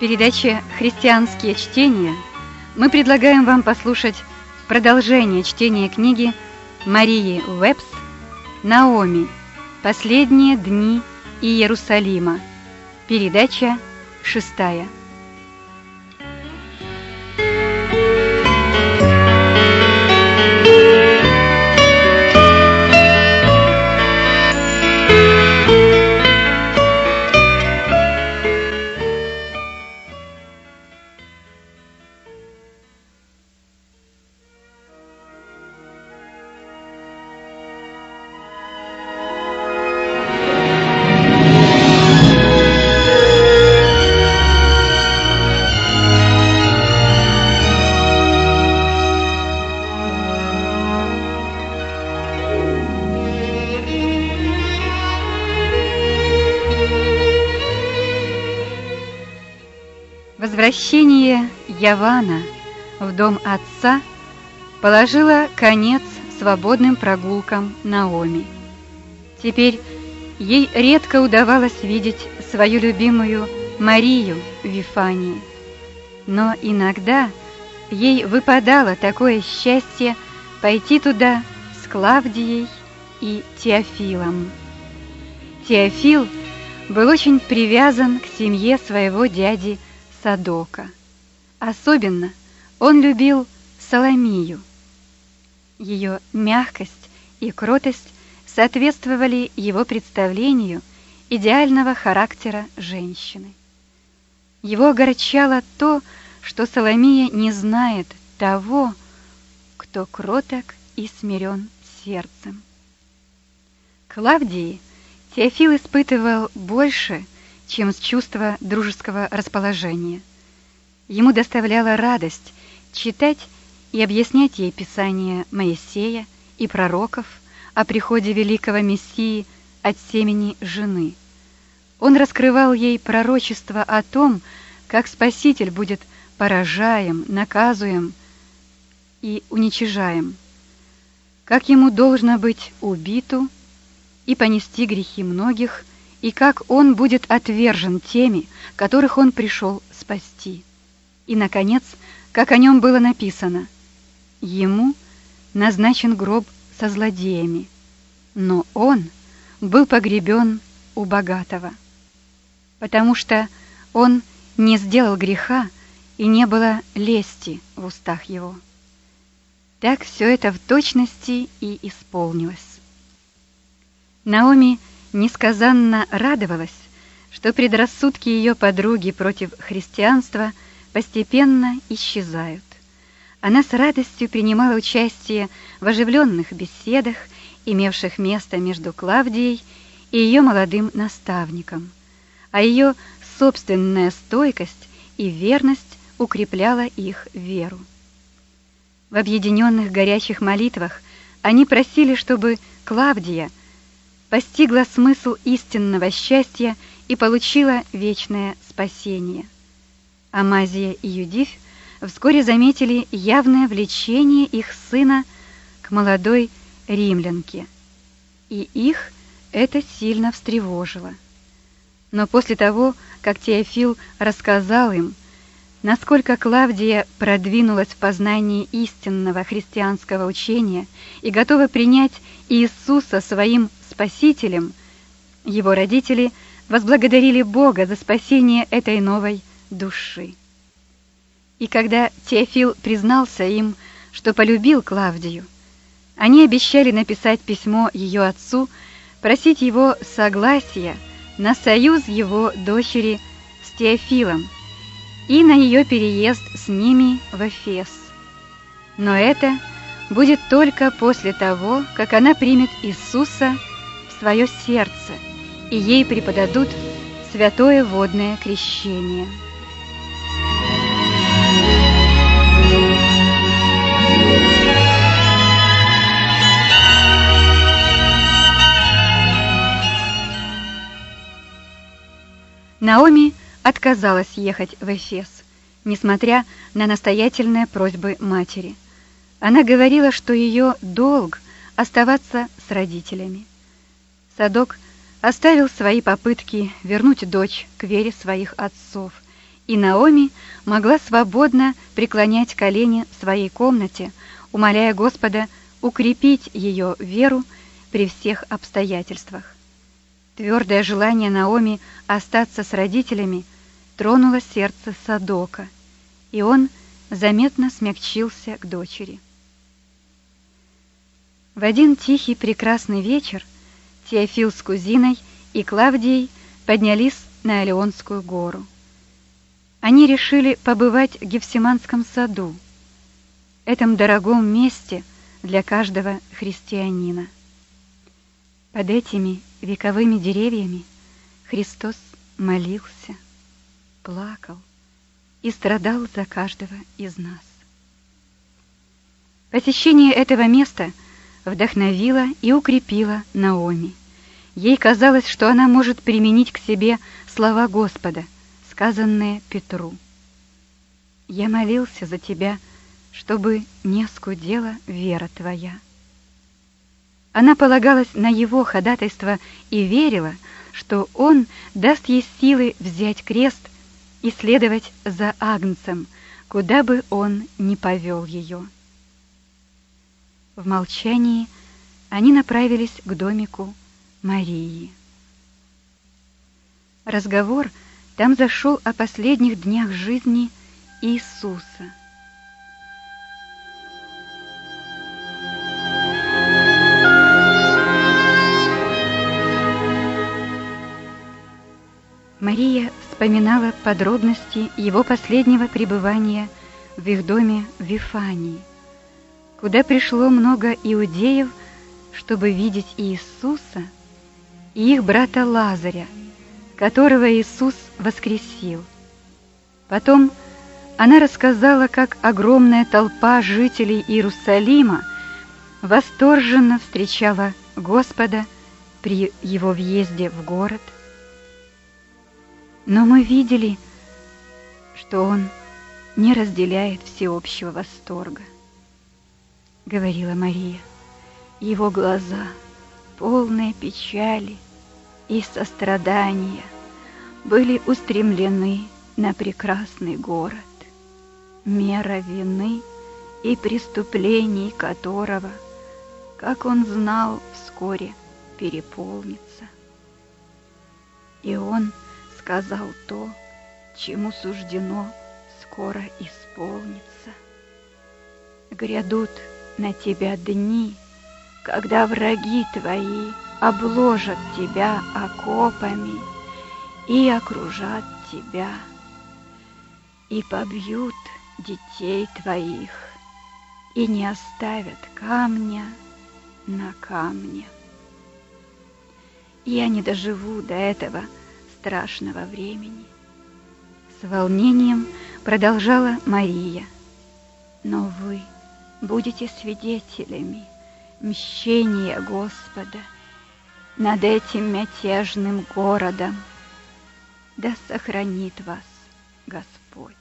передаче «Христианские чтения» мы предлагаем вам послушать продолжение чтения книги Марии Уэбс «Наоми. Последние дни Иерусалима». Передача шестая. Возвращение Явана в дом отца положило конец свободным прогулкам Наоми. Теперь ей редко удавалось видеть свою любимую Марию в Вифании. Но иногда ей выпадало такое счастье пойти туда с Клавдией и Теофилом. Теофил был очень привязан к семье своего дяди Садока. Особенно он любил Соломию. Ее мягкость и кротость соответствовали его представлению идеального характера женщины. Его огорчало то, что Соломия не знает того, кто кроток и смирен сердцем. Клавдии Теофил испытывал больше, чем с чувства дружеского расположения. Ему доставляла радость читать и объяснять ей Писание Моисея и пророков о приходе великого Мессии от семени жены. Он раскрывал ей пророчество о том, как Спаситель будет поражаем, наказуем и уничижаем, как ему должно быть убиту и понести грехи многих, и как он будет отвержен теми, которых он пришел спасти. И, наконец, как о нем было написано, ему назначен гроб со злодеями, но он был погребен у богатого, потому что он не сделал греха и не было лести в устах его. Так все это в точности и исполнилось. Наоми несказанно радовалась, что предрассудки ее подруги против христианства постепенно исчезают. Она с радостью принимала участие в оживленных беседах, имевших место между Клавдией и ее молодым наставником, а ее собственная стойкость и верность укрепляла их веру. В объединенных горячих молитвах они просили, чтобы Клавдия – постигла смысл истинного счастья и получила вечное спасение. Амазия и Юдифь вскоре заметили явное влечение их сына к молодой римлянке, и их это сильно встревожило. Но после того, как Теофил рассказал им, насколько Клавдия продвинулась в познании истинного христианского учения и готова принять Иисуса своим Спасителем, его родители возблагодарили Бога за спасение этой новой души. И когда Теофил признался им, что полюбил Клавдию, они обещали написать письмо ее отцу, просить его согласия на союз его дочери с Теофилом и на ее переезд с ними в Эфес. Но это будет только после того, как она примет Иисуса свое сердце, и ей преподадут святое водное крещение. Наоми отказалась ехать в Эфес, несмотря на настоятельные просьбы матери. Она говорила, что ее долг оставаться с родителями. Садок оставил свои попытки вернуть дочь к вере своих отцов и Наоми могла свободно преклонять колени в своей комнате, умоляя Господа укрепить ее веру при всех обстоятельствах. Твердое желание Наоми остаться с родителями тронуло сердце Садока, и он заметно смягчился к дочери. В один тихий прекрасный вечер Теофил с кузиной и Клавдией поднялись на Алеонскую гору. Они решили побывать в Гефсиманском саду, этом дорогом месте для каждого христианина. Под этими вековыми деревьями Христос молился, плакал и страдал за каждого из нас. Посещение этого места вдохновило и укрепило Наоми. Ей казалось, что она может применить к себе слова Господа, сказанные Петру. «Я молился за тебя, чтобы не скудела вера твоя». Она полагалась на его ходатайство и верила, что он даст ей силы взять крест и следовать за Агнцем, куда бы он ни повел ее. В молчании они направились к домику Марии. Разговор там зашел о последних днях жизни Иисуса – Мария вспоминала подробности его последнего пребывания в их доме в Вифании, куда пришло много иудеев, чтобы видеть Иисуса и их брата Лазаря, которого Иисус воскресил. Потом она рассказала, как огромная толпа жителей Иерусалима восторженно встречала Господа при его въезде в город – но мы видели, что он не разделяет всеобщего восторга, говорила Мария. Его глаза, полные печали и сострадания, были устремлены на прекрасный город, мера вины и преступлений которого, как он знал, вскоре переполнится. И он сказал то, чему суждено скоро исполниться. Грядут на тебя дни, когда враги твои обложат тебя окопами и окружат тебя, и побьют детей твоих, и не оставят камня на камне. Я не доживу до этого, — страшного времени. С волнением продолжала Мария. Но вы будете свидетелями мщения Господа над этим мятежным городом. Да сохранит вас Господь.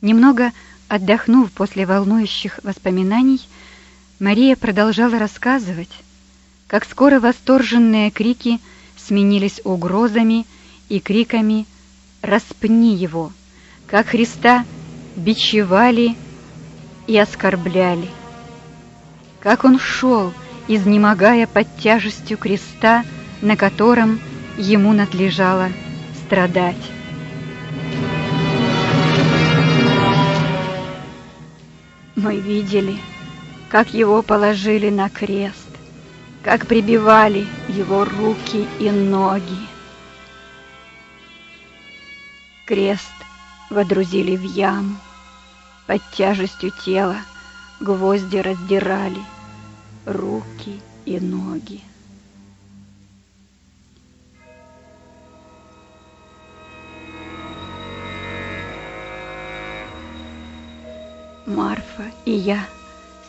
Немного отдохнув после волнующих воспоминаний, Мария продолжала рассказывать, как скоро восторженные крики – сменились угрозами и криками «Распни его!», как Христа бичевали и оскорбляли. Как он шел, изнемогая под тяжестью креста, на котором ему надлежало страдать. Мы видели, как его положили на крест, как прибивали его руки и ноги. Крест водрузили в яму, под тяжестью тела гвозди раздирали руки и ноги. Марфа и я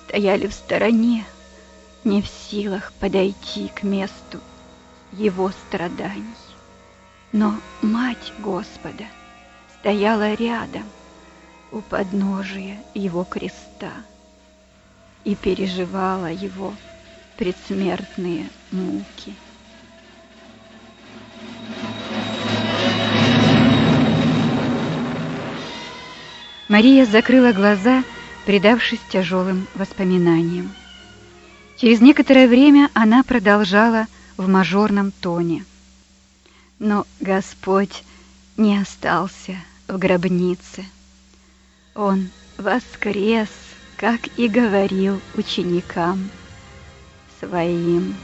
стояли в стороне, не в силах подойти к месту его страданий. Но Мать Господа стояла рядом у подножия его креста и переживала его предсмертные муки. Мария закрыла глаза, предавшись тяжелым воспоминаниям. Через некоторое время она продолжала в мажорном тоне. Но Господь не остался в гробнице. Он воскрес как и говорил ученикам своим.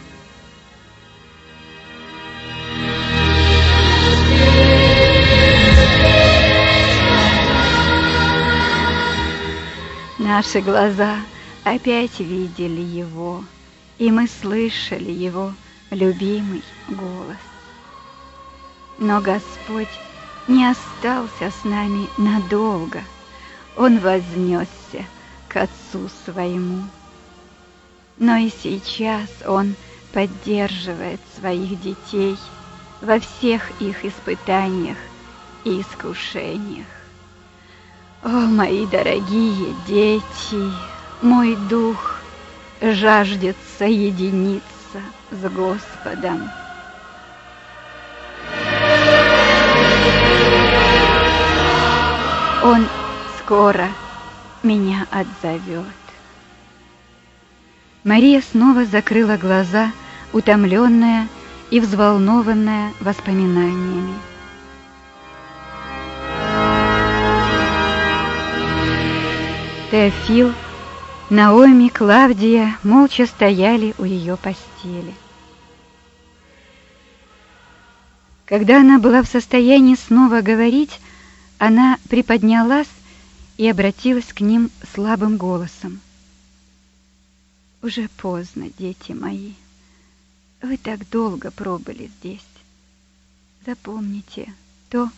Наши глаза опять видели его, и мы слышали его любимый голос. Но Господь не остался с нами надолго. Он вознесся к Отцу Своему. Но и сейчас Он поддерживает своих детей во всех их испытаниях и искушениях. О, мои дорогие дети, мой дух жаждет соединиться с Господом. Он скоро меня отзовет. Мария снова закрыла глаза, утомленная и взволнованная воспоминаниями. Теофил, Наоми, Клавдия молча стояли у ее постели. Когда она была в состоянии снова говорить, она приподнялась и обратилась к ним слабым голосом. «Уже поздно, дети мои. Вы так долго пробыли здесь. Запомните то,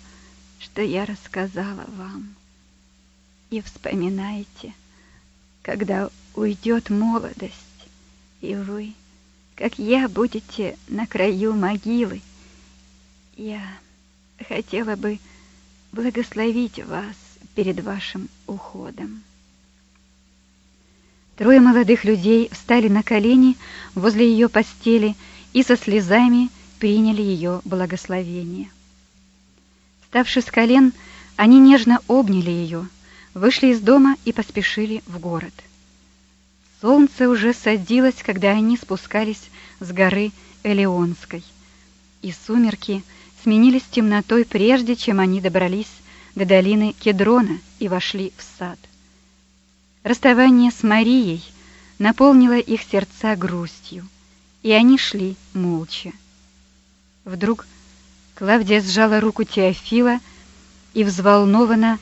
что я рассказала вам и вспоминайте, когда уйдет молодость, и вы, как я, будете на краю могилы. Я хотела бы благословить вас перед вашим уходом. Трое молодых людей встали на колени возле ее постели и со слезами приняли ее благословение. Вставши с колен, они нежно обняли ее, вышли из дома и поспешили в город. Солнце уже садилось, когда они спускались с горы Элеонской, и сумерки сменились темнотой прежде, чем они добрались до долины Кедрона и вошли в сад. Расставание с Марией наполнило их сердца грустью, и они шли молча. Вдруг Клавдия сжала руку Теофила и взволнованно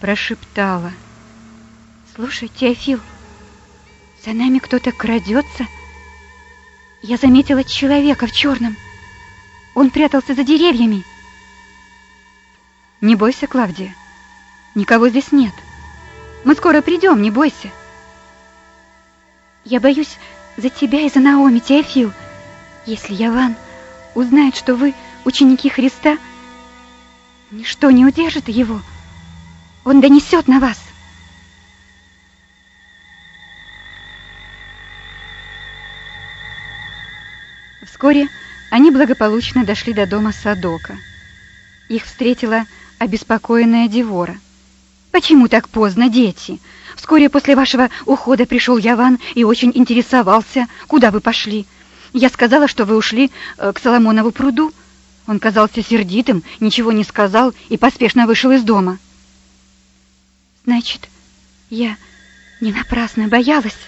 прошептала. «Слушай, Теофил, за нами кто-то крадется. Я заметила человека в черном. Он прятался за деревьями». «Не бойся, Клавдия, никого здесь нет. Мы скоро придем, не бойся». «Я боюсь за тебя и за Наоми, Теофил. Если Яван узнает, что вы ученики Христа, ничто не удержит его». Он донесет на вас. Вскоре они благополучно дошли до дома Садока. Их встретила обеспокоенная Девора. «Почему так поздно, дети? Вскоре после вашего ухода пришел Яван и очень интересовался, куда вы пошли. Я сказала, что вы ушли э, к Соломонову пруду. Он казался сердитым, ничего не сказал и поспешно вышел из дома». Значит, я не напрасно боялась,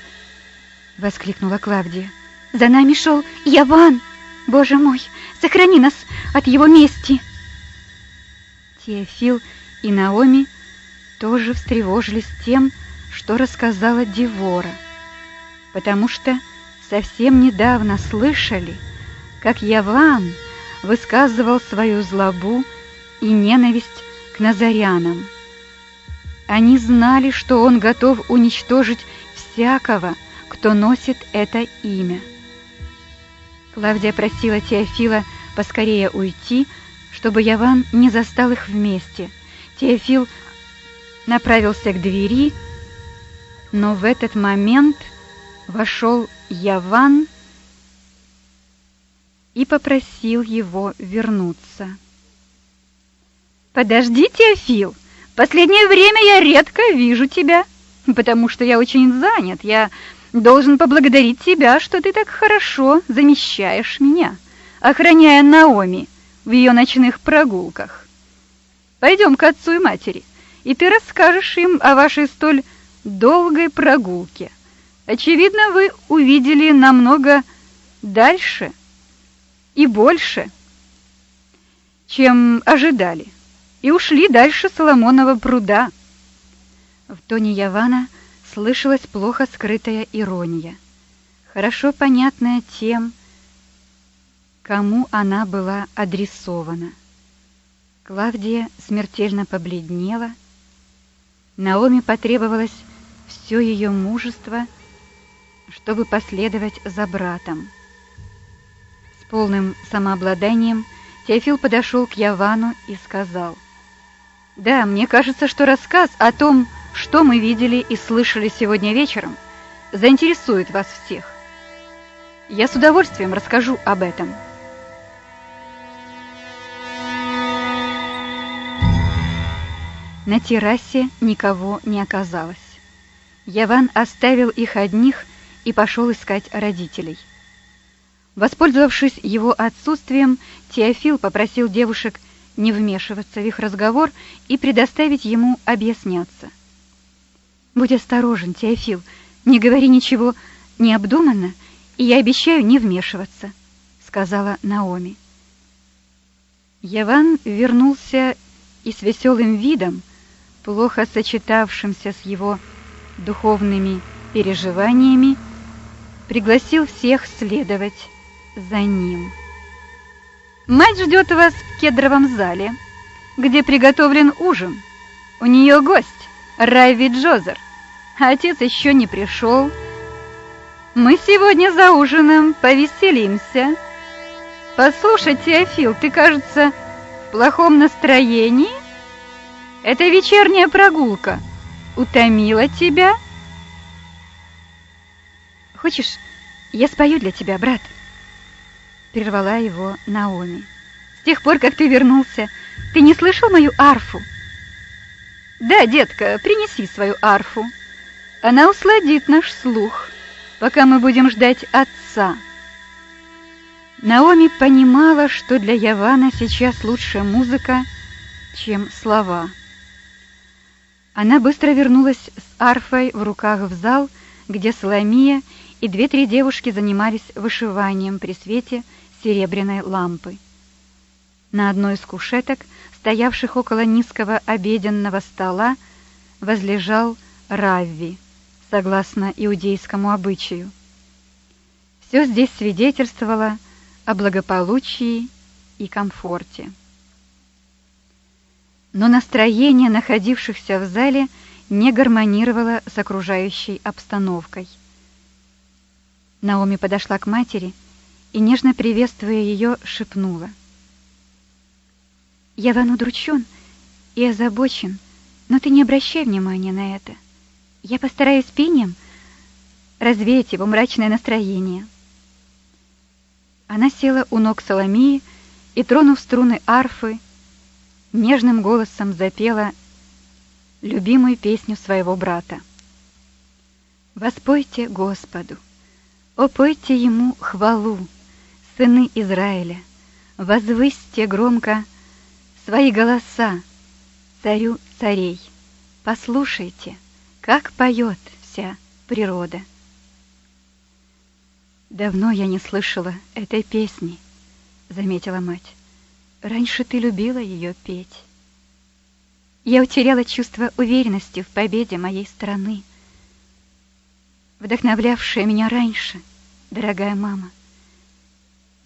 воскликнула Клавдия. За нами шел Яван. Боже мой, сохрани нас от его мести. Теофил и Наоми тоже встревожились тем, что рассказала Девора, потому что совсем недавно слышали, как Яван высказывал свою злобу и ненависть к назарянам. Они знали, что он готов уничтожить всякого, кто носит это имя. Клавдия просила Теофила поскорее уйти, чтобы Яван не застал их вместе. Теофил направился к двери, но в этот момент вошел Яван и попросил его вернуться. «Подожди, Теофил!» Последнее время я редко вижу тебя, потому что я очень занят. Я должен поблагодарить тебя, что ты так хорошо замещаешь меня, охраняя Наоми в ее ночных прогулках. Пойдем к отцу и матери, и ты расскажешь им о вашей столь долгой прогулке. Очевидно, вы увидели намного дальше и больше, чем ожидали, и ушли дальше Соломонова пруда. В тоне Явана слышалась плохо скрытая ирония, хорошо понятная тем, кому она была адресована. Клавдия смертельно побледнела. Наоми потребовалось все ее мужество, чтобы последовать за братом. С полным самообладанием Теофил подошел к Явану и сказал, «Да, мне кажется, что рассказ о том, что мы видели и слышали сегодня вечером, заинтересует вас всех. Я с удовольствием расскажу об этом». На террасе никого не оказалось. Яван оставил их одних и пошел искать родителей. Воспользовавшись его отсутствием, Теофил попросил девушек не вмешиваться в их разговор и предоставить ему объясняться. «Будь осторожен, Теофил, не говори ничего необдуманно, и я обещаю не вмешиваться», — сказала Наоми. Яван вернулся и с веселым видом, плохо сочетавшимся с его духовными переживаниями, пригласил всех следовать за ним. Мать ждет вас в кедровом зале, где приготовлен ужин. У нее гость, Райви Джозер. Отец еще не пришел. Мы сегодня за ужином повеселимся. Послушай, Теофил, ты, кажется, в плохом настроении? Эта вечерняя прогулка утомила тебя? Хочешь, я спою для тебя, брат? Прервала его Наоми. С тех пор, как ты вернулся, ты не слышал мою арфу? Да, детка, принеси свою арфу. Она усладит наш слух, пока мы будем ждать отца. Наоми понимала, что для Явана сейчас лучше музыка, чем слова. Она быстро вернулась с арфой в руках в зал, где Соломия и две-три девушки занимались вышиванием при свете серебряной лампы. На одной из кушеток, стоявших около низкого обеденного стола, возлежал Равви, согласно иудейскому обычаю. Все здесь свидетельствовало о благополучии и комфорте но настроение находившихся в зале не гармонировало с окружающей обстановкой. Наоми подошла к матери и, нежно приветствуя ее, шепнула. «Я ван удручен и озабочен, но ты не обращай внимания на это. Я постараюсь пением развеять его мрачное настроение». Она села у ног Соломии и, тронув струны арфы, нежным голосом запела любимую песню своего брата. Воспойте Господу, о пойте Ему хвалу, сыны Израиля, возвысьте громко свои голоса, царю царей, послушайте, как поет вся природа. Давно я не слышала этой песни, заметила мать. Раньше ты любила ее петь. Я утеряла чувство уверенности в победе моей страны, вдохновлявшая меня раньше, дорогая мама.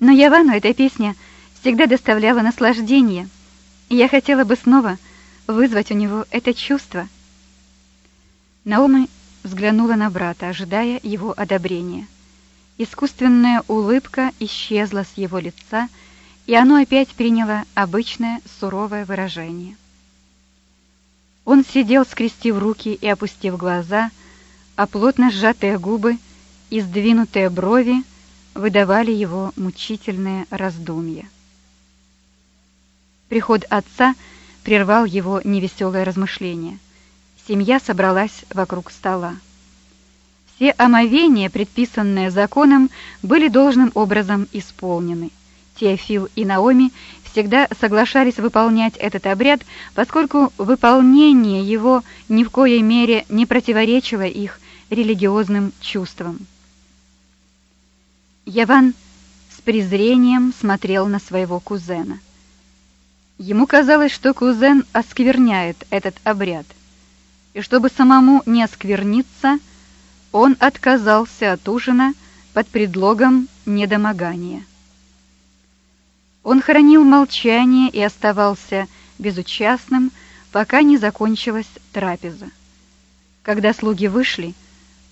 Но Явану эта песня всегда доставляла наслаждение, и я хотела бы снова вызвать у него это чувство. Наоми взглянула на брата, ожидая его одобрения. Искусственная улыбка исчезла с его лица, и оно опять приняло обычное суровое выражение. Он сидел, скрестив руки и опустив глаза, а плотно сжатые губы и сдвинутые брови выдавали его мучительное раздумье. Приход отца прервал его невеселое размышление. Семья собралась вокруг стола. Все омовения, предписанные законом, были должным образом исполнены. Теофил и Наоми всегда соглашались выполнять этот обряд, поскольку выполнение его ни в коей мере не противоречило их религиозным чувствам. Яван с презрением смотрел на своего кузена. Ему казалось, что кузен оскверняет этот обряд, и чтобы самому не оскверниться, он отказался от ужина под предлогом недомогания. Он хранил молчание и оставался безучастным, пока не закончилась трапеза. Когда слуги вышли,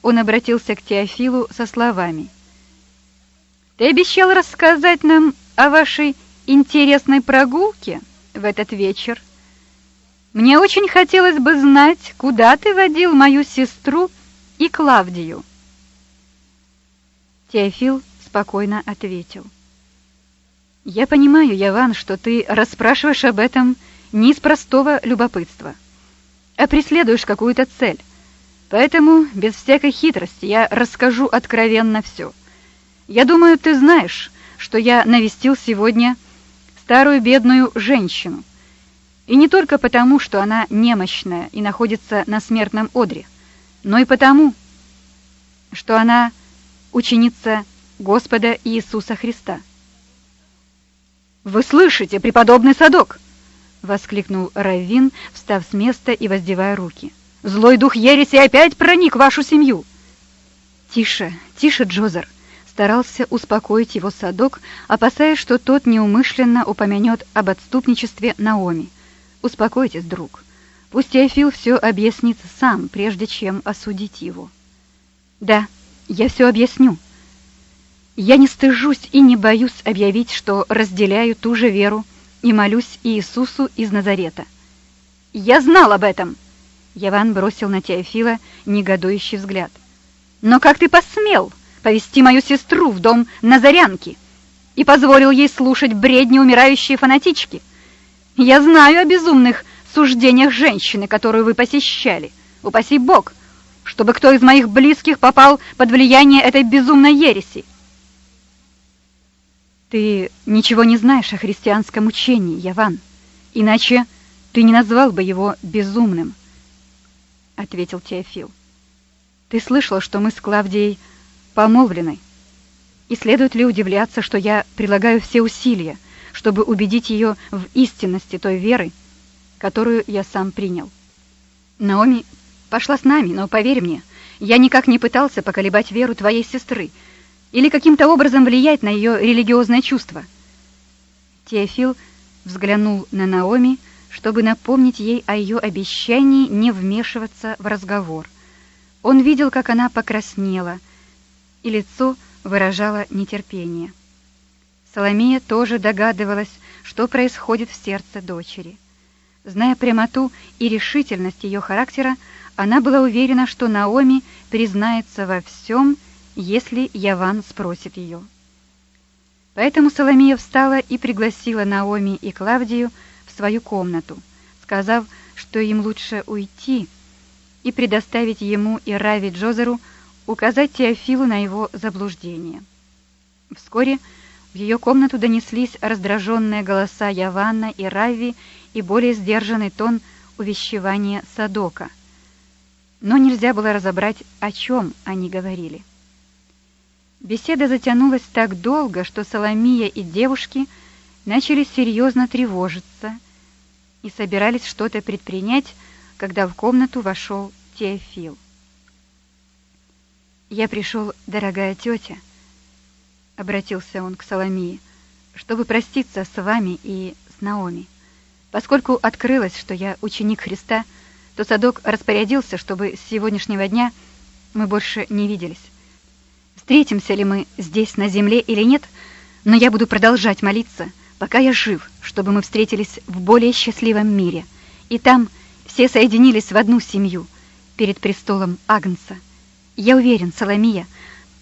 он обратился к Теофилу со словами: "Ты обещал рассказать нам о вашей интересной прогулке в этот вечер. Мне очень хотелось бы знать, куда ты водил мою сестру и Клавдию". Теофил спокойно ответил: я понимаю, Яван, что ты расспрашиваешь об этом не из простого любопытства, а преследуешь какую-то цель. Поэтому без всякой хитрости я расскажу откровенно все. Я думаю, ты знаешь, что я навестил сегодня старую бедную женщину. И не только потому, что она немощная и находится на смертном одре, но и потому, что она ученица Господа Иисуса Христа. Вы слышите, преподобный садок? воскликнул Равин, встав с места и воздевая руки. Злой дух ереси опять проник в вашу семью. Тише, тише, Джозер, старался успокоить его садок, опасаясь, что тот неумышленно упомянет об отступничестве Наоми. Успокойтесь, друг. Пусть Теофил все объяснит сам, прежде чем осудить его. Да, я все объясню, я не стыжусь и не боюсь объявить, что разделяю ту же веру и молюсь Иисусу из Назарета. Я знал об этом. Яван бросил на Теофила негодующий взгляд. Но как ты посмел повести мою сестру в дом Назарянки и позволил ей слушать бредни умирающей фанатички? Я знаю о безумных суждениях женщины, которую вы посещали. Упаси Бог, чтобы кто из моих близких попал под влияние этой безумной ереси. Ты ничего не знаешь о христианском учении, Яван. Иначе ты не назвал бы его безумным, ответил Теофил. Ты слышал, что мы с Клавдией помолвлены. И следует ли удивляться, что я прилагаю все усилия, чтобы убедить ее в истинности той веры, которую я сам принял? Наоми пошла с нами, но поверь мне, я никак не пытался поколебать веру твоей сестры, или каким-то образом влиять на ее религиозное чувство. Теофил взглянул на Наоми, чтобы напомнить ей о ее обещании не вмешиваться в разговор. Он видел, как она покраснела, и лицо выражало нетерпение. Соломея тоже догадывалась, что происходит в сердце дочери. Зная прямоту и решительность ее характера, она была уверена, что Наоми признается во всем если Яван спросит ее. Поэтому Соломея встала и пригласила Наоми и Клавдию в свою комнату, сказав, что им лучше уйти и предоставить ему и Рави Джозеру указать Теофилу на его заблуждение. Вскоре в ее комнату донеслись раздраженные голоса Яванна и Рави и более сдержанный тон увещевания Садока. Но нельзя было разобрать, о чем они говорили. Беседа затянулась так долго, что Соломия и девушки начали серьезно тревожиться и собирались что-то предпринять, когда в комнату вошел Теофил. «Я пришел, дорогая тетя», — обратился он к Соломии, «чтобы проститься с вами и с Наоми. Поскольку открылось, что я ученик Христа, то Садок распорядился, чтобы с сегодняшнего дня мы больше не виделись. Встретимся ли мы здесь на земле или нет, но я буду продолжать молиться, пока я жив, чтобы мы встретились в более счастливом мире. И там все соединились в одну семью перед престолом Агнца. Я уверен, Соломия,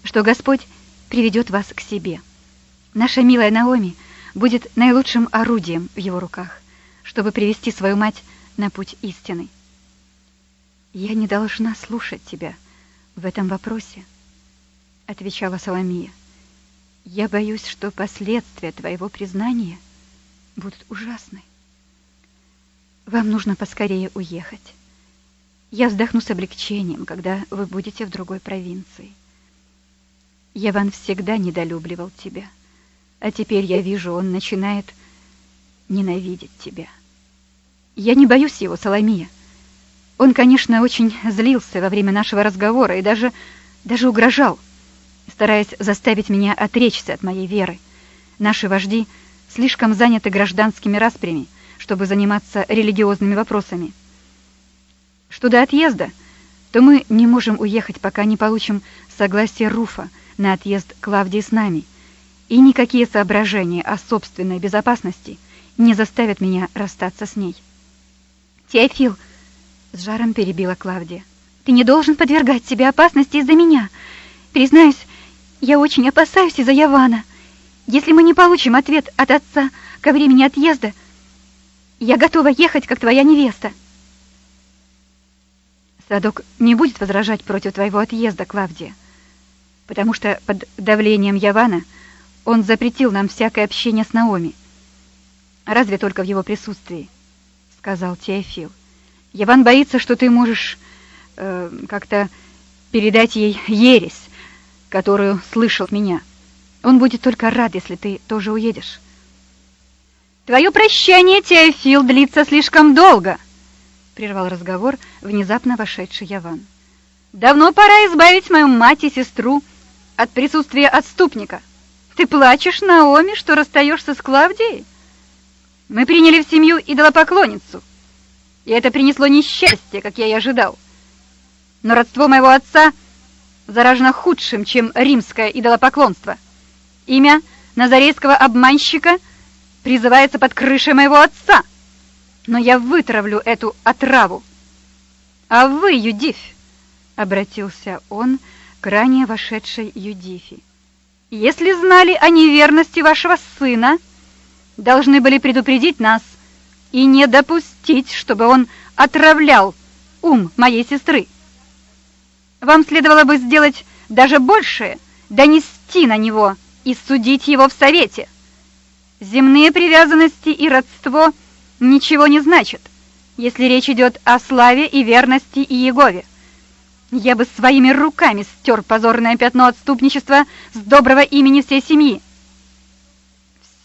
что Господь приведет вас к себе. Наша милая Наоми будет наилучшим орудием в его руках. чтобы привести свою мать на путь истины. «Я не должна слушать тебя в этом вопросе», — отвечала Соломия. «Я боюсь, что последствия твоего признания будут ужасны. Вам нужно поскорее уехать. Я вздохну с облегчением, когда вы будете в другой провинции. Яван всегда недолюбливал тебя, а теперь я вижу, он начинает ненавидеть тебя. Я не боюсь его, Соломия. Он, конечно, очень злился во время нашего разговора и даже, даже угрожал, стараясь заставить меня отречься от моей веры. Наши вожди слишком заняты гражданскими распрями, чтобы заниматься религиозными вопросами. Что до отъезда, то мы не можем уехать, пока не получим согласие Руфа на отъезд Клавдии с нами, и никакие соображения о собственной безопасности не заставят меня расстаться с ней. «Теофил!» — с жаром перебила Клавдия. «Ты не должен подвергать себе опасности из-за меня. Признаюсь, я очень опасаюсь из-за Явана. Если мы не получим ответ от отца ко времени отъезда, я готова ехать, как твоя невеста». Садок не будет возражать против твоего отъезда, Клавдия, потому что под давлением Явана он запретил нам всякое общение с Наоми. Разве только в его присутствии, сказал Теофил. Яван боится, что ты можешь э, как-то передать ей ересь, которую слышал меня. Он будет только рад, если ты тоже уедешь. Твое прощание, Теофил, длится слишком долго прервал разговор внезапно вошедший Яван. Давно пора избавить мою мать и сестру от присутствия отступника. Ты плачешь, Наоми, что расстаешься с Клавдией? Мы приняли в семью идолопоклонницу, и это принесло несчастье, как я и ожидал. Но родство моего отца заражено худшим, чем римское идолопоклонство. Имя назарейского обманщика призывается под крышей моего отца — но я вытравлю эту отраву. А вы, Юдиф, обратился он к ранее вошедшей Юдифи. Если знали о неверности вашего сына, должны были предупредить нас и не допустить, чтобы он отравлял ум моей сестры. Вам следовало бы сделать даже большее, донести на него и судить его в совете. Земные привязанности и родство — ничего не значит, если речь идет о славе и верности Иегове. Я бы своими руками стер позорное пятно отступничества с доброго имени всей семьи.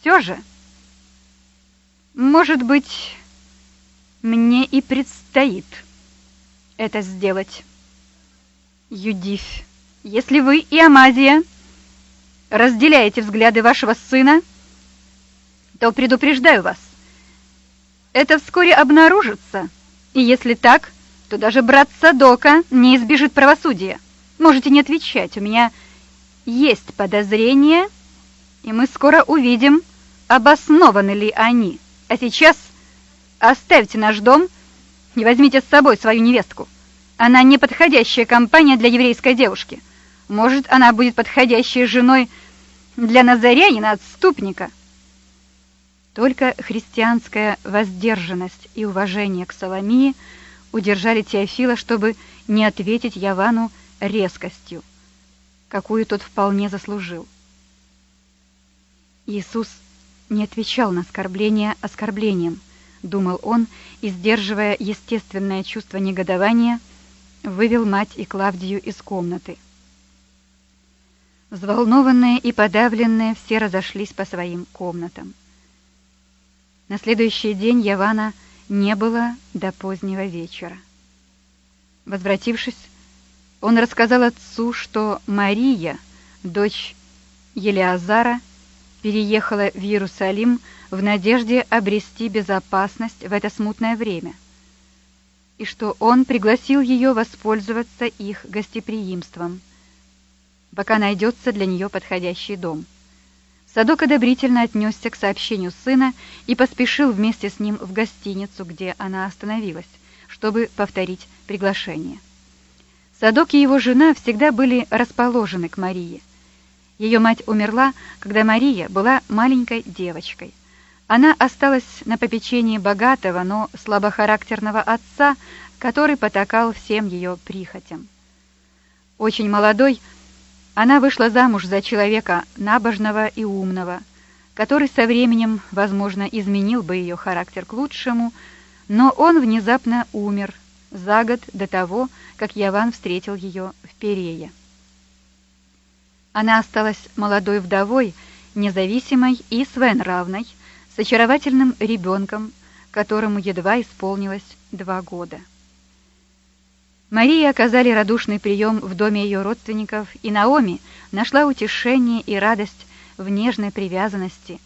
Все же, может быть, мне и предстоит это сделать. Юдиф, если вы и Амазия разделяете взгляды вашего сына, то предупреждаю вас, это вскоре обнаружится. И если так, то даже брат Садока не избежит правосудия. Можете не отвечать, у меня есть подозрения, и мы скоро увидим, обоснованы ли они. А сейчас оставьте наш дом и возьмите с собой свою невестку. Она не подходящая компания для еврейской девушки. Может, она будет подходящей женой для назарянина-отступника. Только христианская воздержанность и уважение к Соломии удержали Теофила, чтобы не ответить Явану резкостью, какую тот вполне заслужил. Иисус не отвечал на оскорбление оскорблением, думал он, и, сдерживая естественное чувство негодования, вывел мать и Клавдию из комнаты. Взволнованные и подавленные все разошлись по своим комнатам. На следующий день Явана не было до позднего вечера. Возвратившись, он рассказал отцу, что Мария, дочь Елиазара, переехала в Иерусалим в надежде обрести безопасность в это смутное время, и что он пригласил ее воспользоваться их гостеприимством, пока найдется для нее подходящий дом. Садок одобрительно отнесся к сообщению сына и поспешил вместе с ним в гостиницу, где она остановилась, чтобы повторить приглашение. Садок и его жена всегда были расположены к Марии. Ее мать умерла, когда Мария была маленькой девочкой, Она осталась на попечении богатого, но слабохарактерного отца, который потакал всем ее прихотям. Очень молодой, она вышла замуж за человека набожного и умного, который со временем, возможно, изменил бы ее характер к лучшему, но он внезапно умер за год до того, как Яван встретил ее в Перее. Она осталась молодой вдовой, независимой и своенравной, с очаровательным ребенком, которому едва исполнилось два года. Марии оказали радушный прием в доме ее родственников, и Наоми нашла утешение и радость в нежной привязанности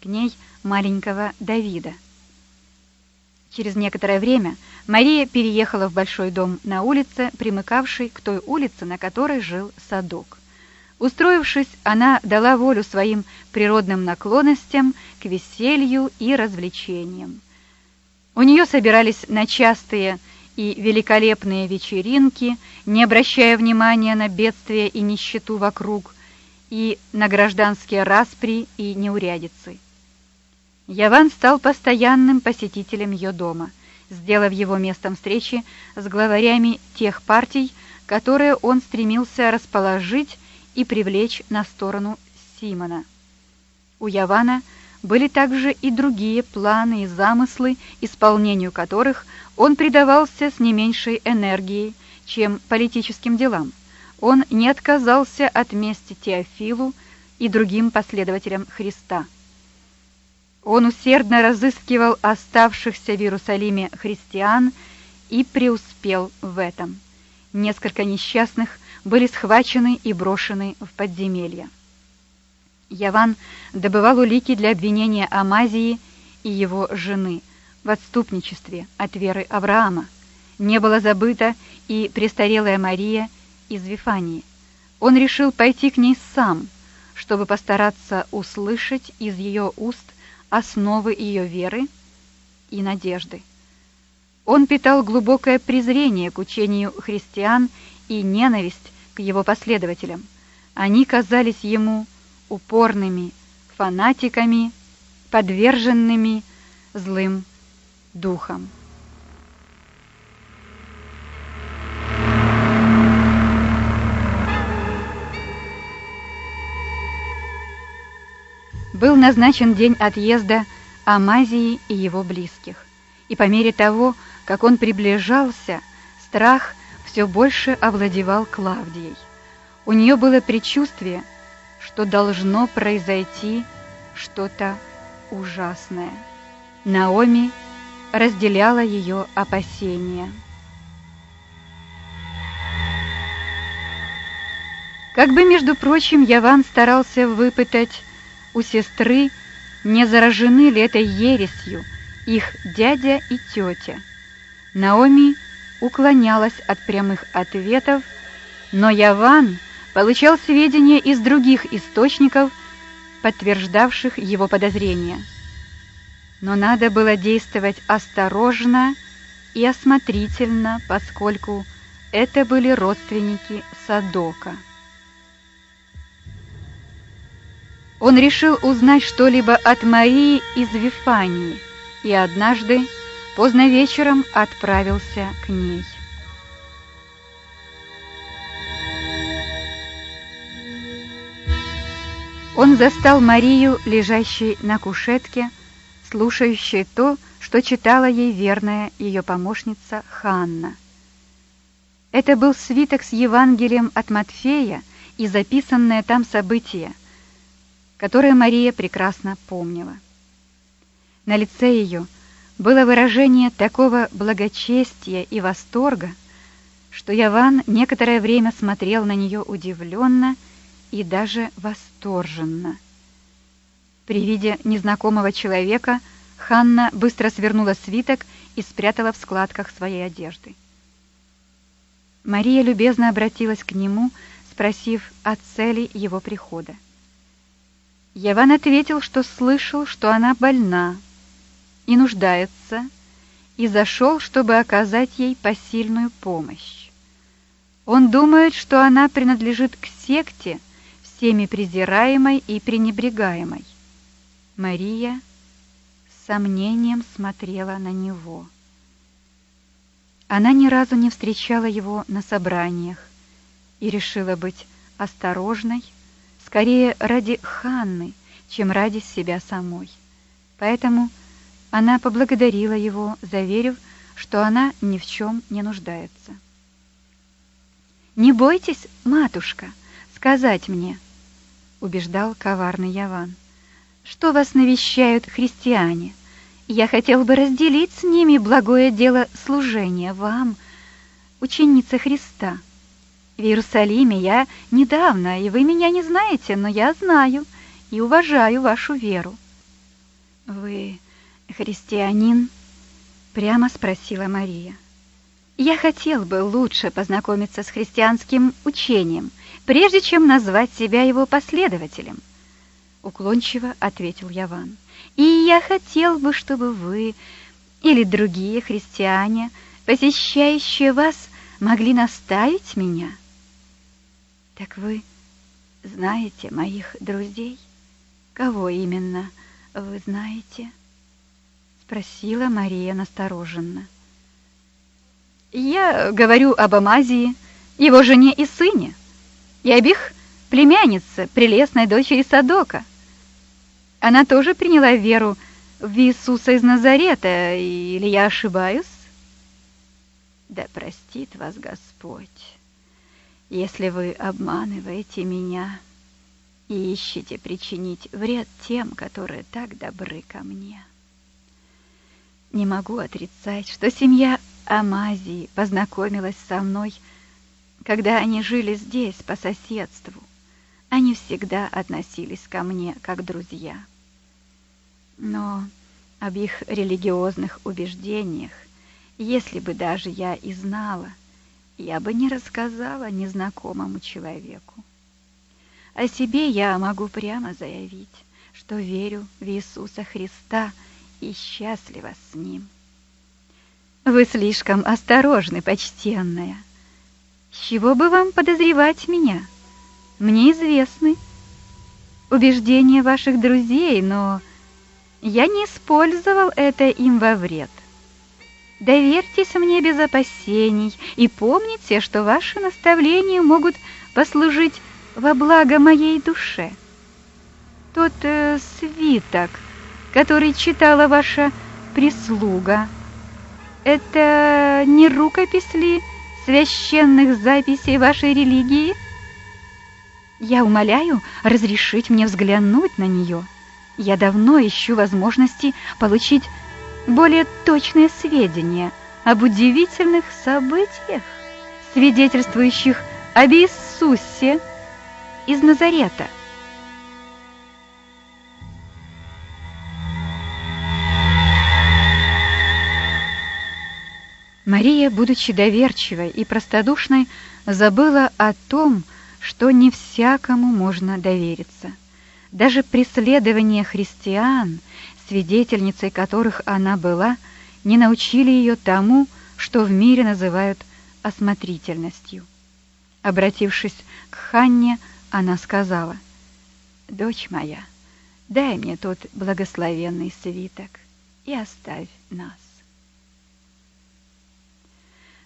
к ней маленького Давида. Через некоторое время Мария переехала в большой дом на улице, примыкавшей к той улице, на которой жил садок. Устроившись, она дала волю своим природным наклонностям к веселью и развлечениям. У нее собирались на частые и великолепные вечеринки, не обращая внимания на бедствия и нищету вокруг, и на гражданские распри и неурядицы. Яван стал постоянным посетителем ее дома, сделав его местом встречи с главарями тех партий, которые он стремился расположить и привлечь на сторону Симона. У Явана были также и другие планы и замыслы, исполнению которых он предавался с не меньшей энергией, чем политическим делам. Он не отказался от мести Теофилу и другим последователям Христа. Он усердно разыскивал оставшихся в Иерусалиме христиан и преуспел в этом. Несколько несчастных были схвачены и брошены в подземелья. Яван добывал улики для обвинения Амазии и его жены в отступничестве от веры Авраама. Не было забыто и престарелая Мария из Вифании. Он решил пойти к ней сам, чтобы постараться услышать из ее уст основы ее веры и надежды. Он питал глубокое презрение к учению христиан и ненависть к его последователям. Они казались ему упорными фанатиками, подверженными злым духам. Был назначен день отъезда Амазии и его близких. И по мере того, как он приближался, страх – все больше овладевал Клавдией. У нее было предчувствие, что должно произойти что-то ужасное. Наоми разделяла ее опасения. Как бы, между прочим, Яван старался выпытать у сестры, не заражены ли этой ересью их дядя и тетя. Наоми уклонялась от прямых ответов, но Яван получал сведения из других источников, подтверждавших его подозрения. Но надо было действовать осторожно и осмотрительно, поскольку это были родственники Садока. Он решил узнать что-либо от Марии из Вифании и однажды поздно вечером отправился к ней. Он застал Марию, лежащей на кушетке, слушающей то, что читала ей верная ее помощница Ханна. Это был свиток с Евангелием от Матфея и записанное там событие, которое Мария прекрасно помнила. На лице ее было выражение такого благочестия и восторга, что Яван некоторое время смотрел на нее удивленно и даже восторженно. При виде незнакомого человека Ханна быстро свернула свиток и спрятала в складках своей одежды. Мария любезно обратилась к нему, спросив о цели его прихода. Яван ответил, что слышал, что она больна, и нуждается, и зашел, чтобы оказать ей посильную помощь. Он думает, что она принадлежит к секте, всеми презираемой и пренебрегаемой. Мария сомнением смотрела на него. Она ни разу не встречала его на собраниях и решила быть осторожной, скорее ради Ханны, чем ради себя самой. Поэтому она поблагодарила его, заверив, что она ни в чем не нуждается. «Не бойтесь, матушка, сказать мне», — убеждал коварный Яван, «что вас навещают христиане. Я хотел бы разделить с ними благое дело служения вам, ученица Христа. В Иерусалиме я недавно, и вы меня не знаете, но я знаю и уважаю вашу веру». «Вы христианин?» — прямо спросила Мария. Я хотел бы лучше познакомиться с христианским учением, прежде чем назвать себя его последователем, уклончиво ответил Яван. И я хотел бы, чтобы вы или другие христиане, посещающие вас, могли наставить меня. Так вы знаете моих друзей? Кого именно вы знаете? Спросила Мария настороженно. Я говорю об Амазии, его жене и сыне, и об их племяннице, прелестной дочери Садока. Она тоже приняла веру в Иисуса из Назарета, или я ошибаюсь? Да простит вас Господь, если вы обманываете меня и ищете причинить вред тем, которые так добры ко мне. Не могу отрицать, что семья Амазии познакомилась со мной, когда они жили здесь по соседству. Они всегда относились ко мне как друзья. Но об их религиозных убеждениях, если бы даже я и знала, я бы не рассказала незнакомому человеку. О себе я могу прямо заявить, что верю в Иисуса Христа и счастлива с Ним. Вы слишком осторожны, почтенная. С чего бы вам подозревать меня? Мне известны убеждения ваших друзей, но я не использовал это им во вред. Доверьтесь мне без опасений и помните, что ваши наставления могут послужить во благо моей душе. Тот э, свиток, который читала ваша прислуга, это не рукопись ли священных записей вашей религии? Я умоляю разрешить мне взглянуть на нее. Я давно ищу возможности получить более точные сведения об удивительных событиях, свидетельствующих об Иисусе из Назарета. Мария, будучи доверчивой и простодушной, забыла о том, что не всякому можно довериться. Даже преследования христиан, свидетельницей которых она была, не научили ее тому, что в мире называют осмотрительностью. Обратившись к Ханне, она сказала, «Дочь моя, дай мне тот благословенный свиток и оставь нас».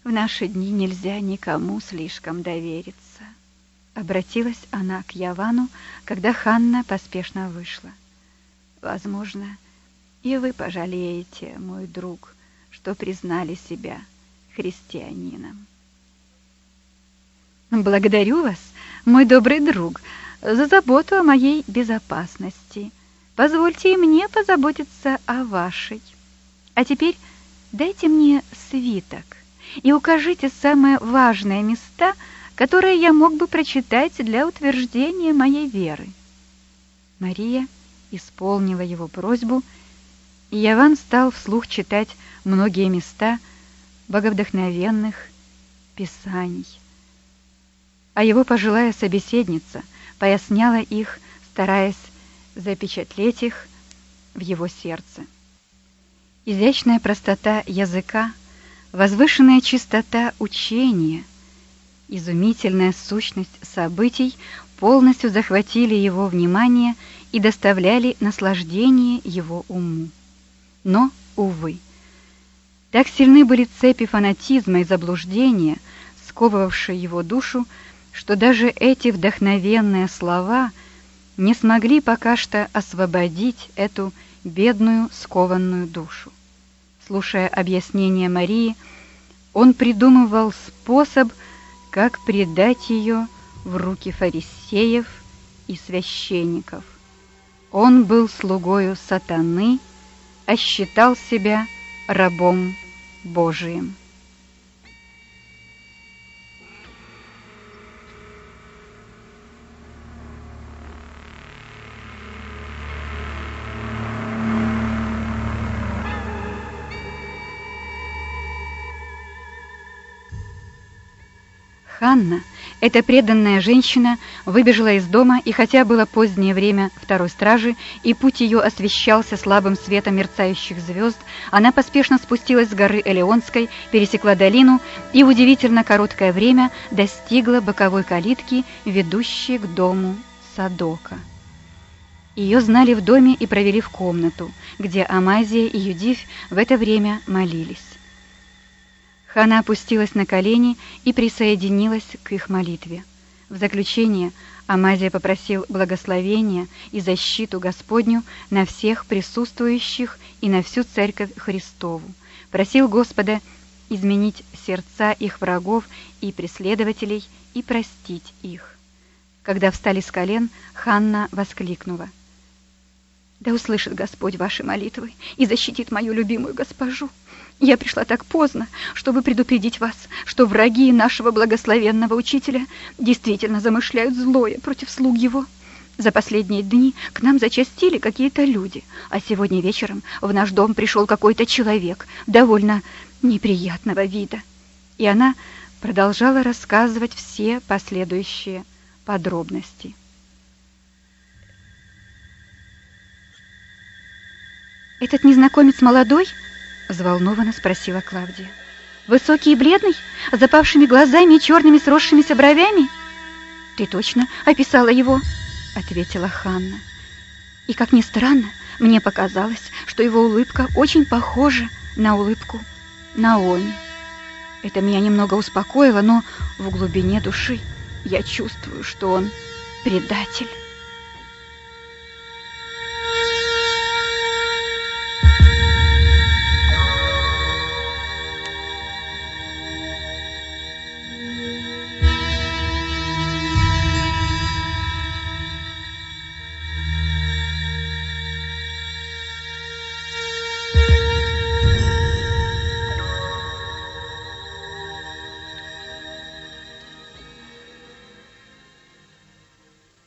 В наши дни нельзя никому слишком довериться. Обратилась она к Явану, когда Ханна поспешно вышла. Возможно, и вы пожалеете, мой друг, что признали себя христианином. Благодарю вас, мой добрый друг, за заботу о моей безопасности. Позвольте и мне позаботиться о вашей. А теперь дайте мне свиток и укажите самые важные места, которые я мог бы прочитать для утверждения моей веры. Мария исполнила его просьбу, и Яван стал вслух читать многие места боговдохновенных писаний. А его пожилая собеседница поясняла их, стараясь запечатлеть их в его сердце. Изящная простота языка возвышенная чистота учения, изумительная сущность событий полностью захватили его внимание и доставляли наслаждение его уму. Но, увы, так сильны были цепи фанатизма и заблуждения, сковывавшие его душу, что даже эти вдохновенные слова не смогли пока что освободить эту бедную скованную душу. Слушая объяснение Марии, он придумывал способ, как предать ее в руки фарисеев и священников. Он был слугою сатаны, а считал себя рабом Божиим. Ханна, эта преданная женщина, выбежала из дома, и хотя было позднее время второй стражи, и путь ее освещался слабым светом мерцающих звезд, она поспешно спустилась с горы Элеонской, пересекла долину и удивительно короткое время достигла боковой калитки, ведущей к дому Садока. Ее знали в доме и провели в комнату, где Амазия и Юдивь в это время молились. Хана опустилась на колени и присоединилась к их молитве. В заключение Амазия попросил благословения и защиту Господню на всех присутствующих и на всю Церковь Христову. Просил Господа изменить сердца их врагов и преследователей и простить их. Когда встали с колен, Ханна воскликнула. «Да услышит Господь ваши молитвы и защитит мою любимую госпожу!» Я пришла так поздно, чтобы предупредить вас, что враги нашего благословенного учителя действительно замышляют злое против слуг его. За последние дни к нам зачастили какие-то люди, а сегодня вечером в наш дом пришел какой-то человек довольно неприятного вида. И она продолжала рассказывать все последующие подробности. Этот незнакомец молодой? Взволнованно спросила Клавдия. Высокий и бледный, с запавшими глазами и черными сросшимися бровями? Ты точно описала его, ответила Ханна. И как ни странно, мне показалось, что его улыбка очень похожа на улыбку Наоми. Это меня немного успокоило, но в глубине души я чувствую, что он предатель.